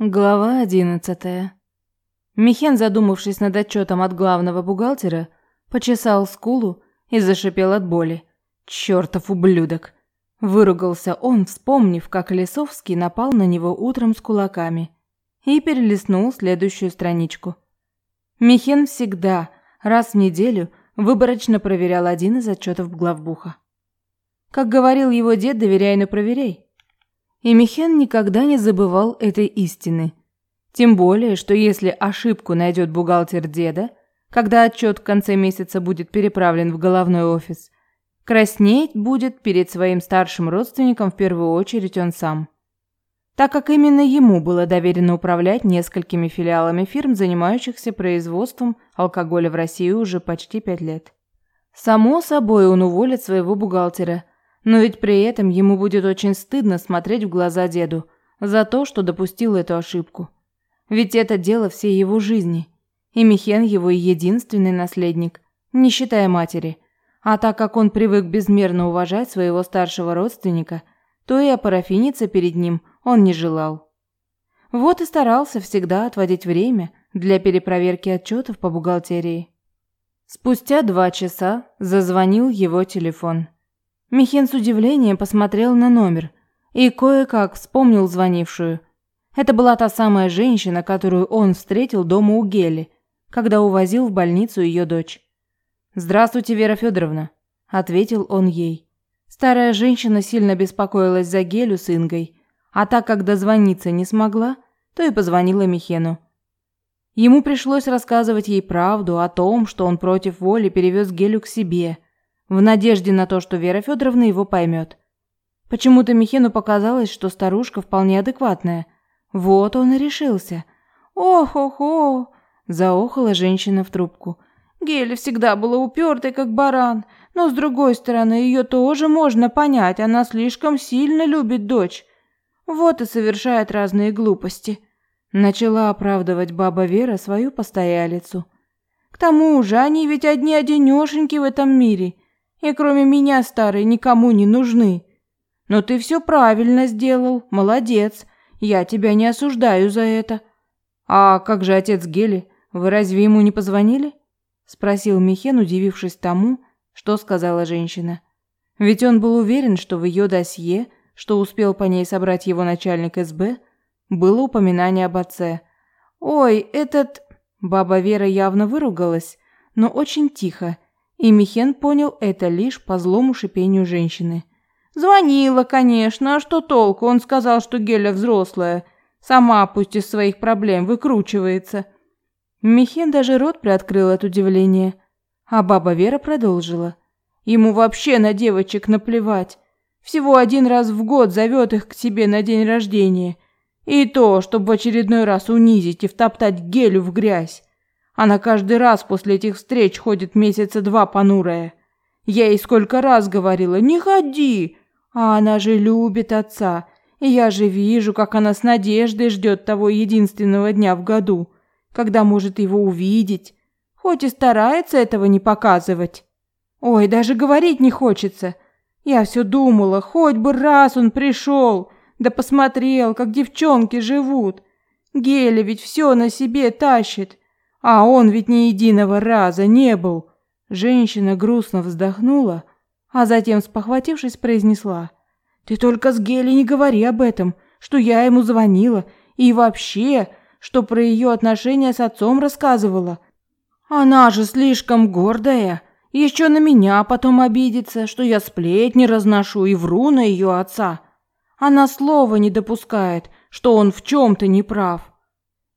Глава одиннадцатая. Михен, задумавшись над отчетом от главного бухгалтера, почесал скулу и зашипел от боли. «Чёртов ублюдок!» Выругался он, вспомнив, как Лесовский напал на него утром с кулаками, и перелистнул следующую страничку. Михен всегда, раз в неделю, выборочно проверял один из отчетов главбуха. Как говорил его дед, доверяй, но проверяй. И Михен никогда не забывал этой истины. Тем более, что если ошибку найдет бухгалтер деда, когда отчет в конце месяца будет переправлен в головной офис, краснеть будет перед своим старшим родственником в первую очередь он сам. Так как именно ему было доверено управлять несколькими филиалами фирм, занимающихся производством алкоголя в России уже почти пять лет. Само собой, он уволит своего бухгалтера – но ведь при этом ему будет очень стыдно смотреть в глаза деду за то, что допустил эту ошибку. Ведь это дело всей его жизни. И Михен его единственный наследник, не считая матери. А так как он привык безмерно уважать своего старшего родственника, то и опарафиниться перед ним он не желал. Вот и старался всегда отводить время для перепроверки отчетов по бухгалтерии. Спустя два часа зазвонил его телефон. Михин с удивлением посмотрел на номер и кое-как вспомнил звонившую. Это была та самая женщина, которую он встретил дома у Гели, когда увозил в больницу ее дочь. «Здравствуйте, Вера Федоровна», – ответил он ей. Старая женщина сильно беспокоилась за Гелю с Ингой, а так как дозвониться не смогла, то и позвонила Михену. Ему пришлось рассказывать ей правду о том, что он против воли перевез Гелю к себе – в надежде на то, что Вера Федоровна его поймет. Почему-то Михену показалось, что старушка вполне адекватная. Вот он и решился. «Ох-ох-ох!» – заохала женщина в трубку. Геля всегда была упертой, как баран, но, с другой стороны, ее тоже можно понять, она слишком сильно любит дочь. Вот и совершает разные глупости. Начала оправдывать баба Вера свою постоялицу. К тому же, они ведь одни-одинешеньки в этом мире – и кроме меня, старый, никому не нужны. Но ты все правильно сделал, молодец. Я тебя не осуждаю за это. А как же отец Гели? Вы разве ему не позвонили? спросил Михен, удивившись тому, что сказала женщина. Ведь он был уверен, что в ее досье, что успел по ней собрать его начальник СБ, было упоминание об отце. Ой, этот Баба Вера явно выругалась, но очень тихо и Михен понял это лишь по злому шипению женщины. «Звонила, конечно, а что толку? Он сказал, что Геля взрослая. Сама, пусть из своих проблем, выкручивается». Михен даже рот приоткрыл от удивления. А баба Вера продолжила. «Ему вообще на девочек наплевать. Всего один раз в год зовет их к себе на день рождения. И то, чтобы в очередной раз унизить и втоптать Гелю в грязь. Она каждый раз после этих встреч ходит месяца два понурая. Я ей сколько раз говорила, не ходи. А она же любит отца. И я же вижу, как она с надеждой ждет того единственного дня в году, когда может его увидеть. Хоть и старается этого не показывать. Ой, даже говорить не хочется. Я все думала, хоть бы раз он пришел, да посмотрел, как девчонки живут. Геля ведь все на себе тащит. А он ведь ни единого раза не был. Женщина грустно вздохнула, а затем, спохватившись, произнесла: "Ты только с Гели не говори об этом, что я ему звонила и вообще, что про ее отношения с отцом рассказывала. Она же слишком гордая, еще на меня потом обидится, что я сплетни разношу и вру на ее отца. Она слова не допускает, что он в чем то не прав.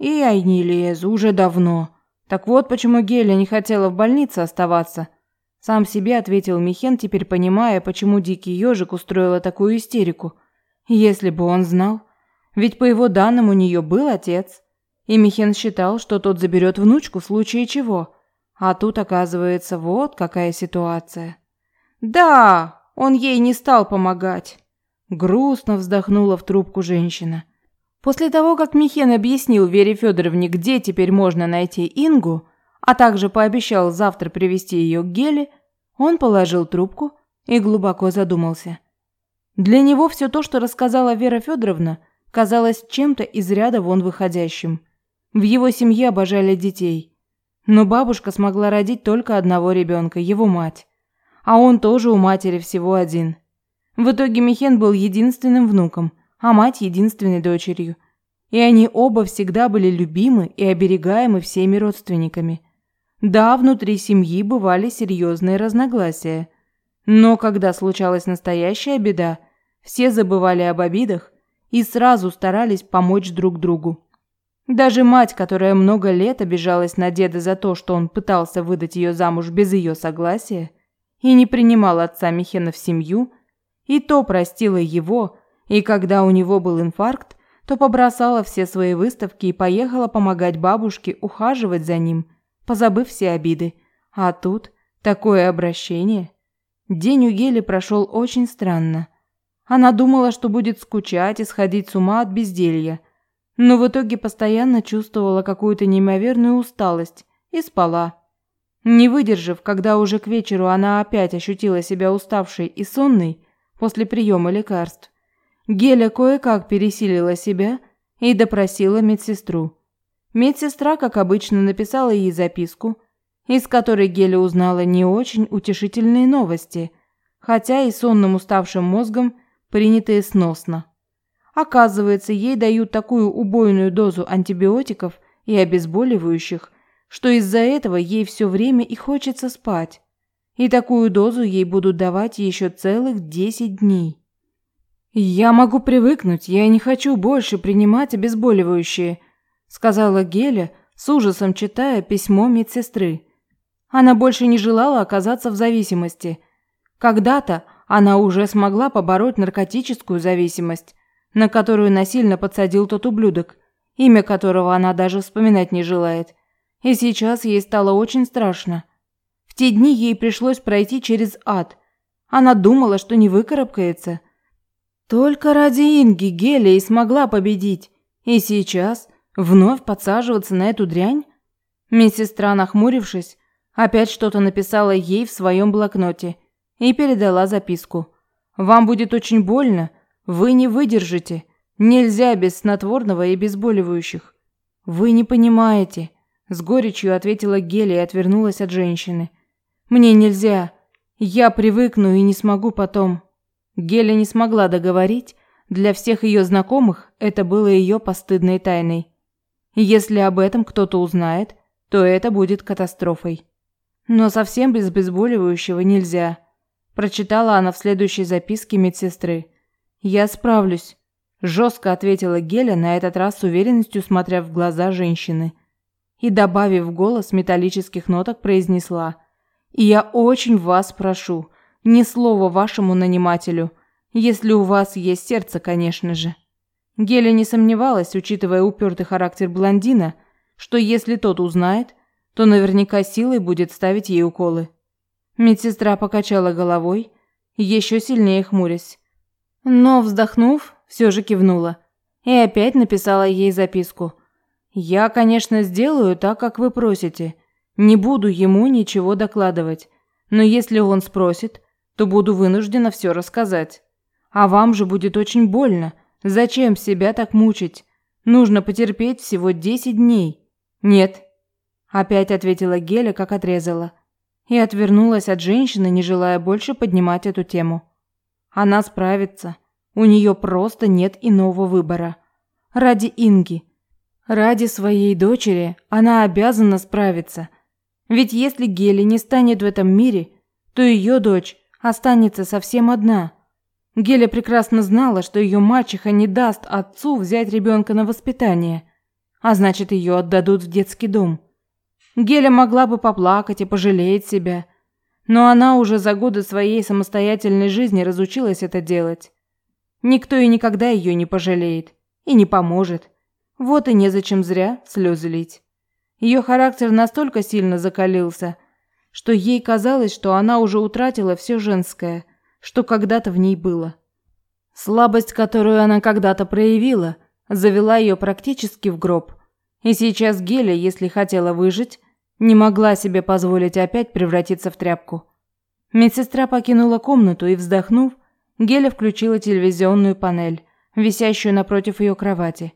И я не лезу уже давно. Так вот почему Геля не хотела в больнице оставаться. Сам себе ответил Михен, теперь понимая, почему дикий ежик устроила такую истерику. Если бы он знал. Ведь по его данным у нее был отец. И Михен считал, что тот заберет внучку в случае чего. А тут оказывается вот какая ситуация. Да, он ей не стал помогать. Грустно вздохнула в трубку женщина. После того, как Михен объяснил Вере Федоровне, где теперь можно найти Ингу, а также пообещал завтра привести ее к Геле, он положил трубку и глубоко задумался. Для него все то, что рассказала Вера Федоровна, казалось чем-то из ряда вон выходящим. В его семье обожали детей. Но бабушка смогла родить только одного ребенка, его мать. А он тоже у матери всего один. В итоге Михен был единственным внуком, а мать единственной дочерью. И они оба всегда были любимы и оберегаемы всеми родственниками. Да, внутри семьи бывали серьезные разногласия. Но когда случалась настоящая беда, все забывали об обидах и сразу старались помочь друг другу. Даже мать, которая много лет обижалась на деда за то, что он пытался выдать ее замуж без ее согласия и не принимал отца Михена в семью, и то простила его, и когда у него был инфаркт, то побросала все свои выставки и поехала помогать бабушке ухаживать за ним, позабыв все обиды. А тут такое обращение. День у Гели прошел очень странно. Она думала, что будет скучать и сходить с ума от безделья – но в итоге постоянно чувствовала какую-то неимоверную усталость и спала. Не выдержав, когда уже к вечеру она опять ощутила себя уставшей и сонной после приема лекарств, Геля кое-как пересилила себя и допросила медсестру. Медсестра, как обычно, написала ей записку, из которой Геля узнала не очень утешительные новости, хотя и сонным уставшим мозгом принятые сносно. Оказывается, ей дают такую убойную дозу антибиотиков и обезболивающих, что из-за этого ей все время и хочется спать. И такую дозу ей будут давать еще целых 10 дней. «Я могу привыкнуть, я не хочу больше принимать обезболивающие», сказала Геля, с ужасом читая письмо медсестры. Она больше не желала оказаться в зависимости. Когда-то она уже смогла побороть наркотическую зависимость, на которую насильно подсадил тот ублюдок, имя которого она даже вспоминать не желает. И сейчас ей стало очень страшно. В те дни ей пришлось пройти через ад. Она думала, что не выкарабкается. Только ради Инги Гелия и смогла победить. И сейчас вновь подсаживаться на эту дрянь? Медсестра, нахмурившись, опять что-то написала ей в своем блокноте и передала записку. «Вам будет очень больно, вы не выдержите. Нельзя без снотворного и обезболивающих. Вы не понимаете, с горечью ответила Геля и отвернулась от женщины. Мне нельзя. Я привыкну и не смогу потом. Геля не смогла договорить. Для всех ее знакомых это было ее постыдной тайной. Если об этом кто-то узнает, то это будет катастрофой. Но совсем без обезболивающего нельзя, прочитала она в следующей записке медсестры. «Я справлюсь», – жестко ответила Геля, на этот раз с уверенностью смотря в глаза женщины. И, добавив голос металлических ноток, произнесла «И я очень вас прошу, ни слова вашему нанимателю, если у вас есть сердце, конечно же». Геля не сомневалась, учитывая упертый характер блондина, что если тот узнает, то наверняка силой будет ставить ей уколы. Медсестра покачала головой, еще сильнее хмурясь. Но, вздохнув, все же кивнула. И опять написала ей записку. «Я, конечно, сделаю так, как вы просите. Не буду ему ничего докладывать. Но если он спросит, то буду вынуждена все рассказать. А вам же будет очень больно. Зачем себя так мучить? Нужно потерпеть всего 10 дней». «Нет», – опять ответила Геля, как отрезала. И отвернулась от женщины, не желая больше поднимать эту тему. Она справится. У нее просто нет иного выбора. Ради Инги. Ради своей дочери она обязана справиться. Ведь если Гели не станет в этом мире, то ее дочь останется совсем одна. Геля прекрасно знала, что ее мачеха не даст отцу взять ребенка на воспитание, а значит, ее отдадут в детский дом. Геля могла бы поплакать и пожалеть себя, но она уже за годы своей самостоятельной жизни разучилась это делать. Никто и никогда ее не пожалеет и не поможет. Вот и незачем зря слезы лить. Ее характер настолько сильно закалился, что ей казалось, что она уже утратила все женское, что когда-то в ней было. Слабость, которую она когда-то проявила, завела ее практически в гроб. И сейчас Геля, если хотела выжить, не могла себе позволить опять превратиться в тряпку. Медсестра покинула комнату и, вздохнув, Геля включила телевизионную панель, висящую напротив ее кровати.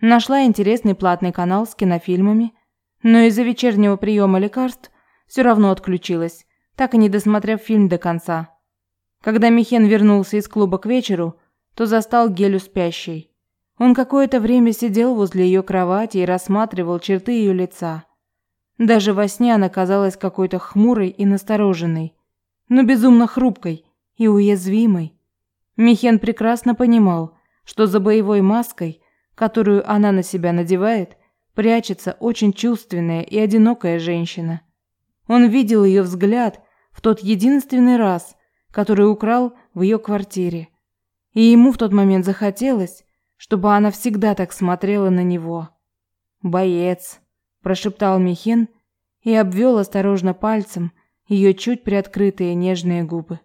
Нашла интересный платный канал с кинофильмами, но из-за вечернего приема лекарств все равно отключилась, так и не досмотрев фильм до конца. Когда Михен вернулся из клуба к вечеру, то застал Гелю спящей. Он какое-то время сидел возле ее кровати и рассматривал черты ее лица. Даже во сне она казалась какой-то хмурой и настороженной, но безумно хрупкой и уязвимой. Михен прекрасно понимал, что за боевой маской, которую она на себя надевает, прячется очень чувственная и одинокая женщина. Он видел ее взгляд в тот единственный раз, который украл в ее квартире. И ему в тот момент захотелось, чтобы она всегда так смотрела на него. «Боец», – прошептал Михин и обвел осторожно пальцем ее чуть приоткрытые нежные губы.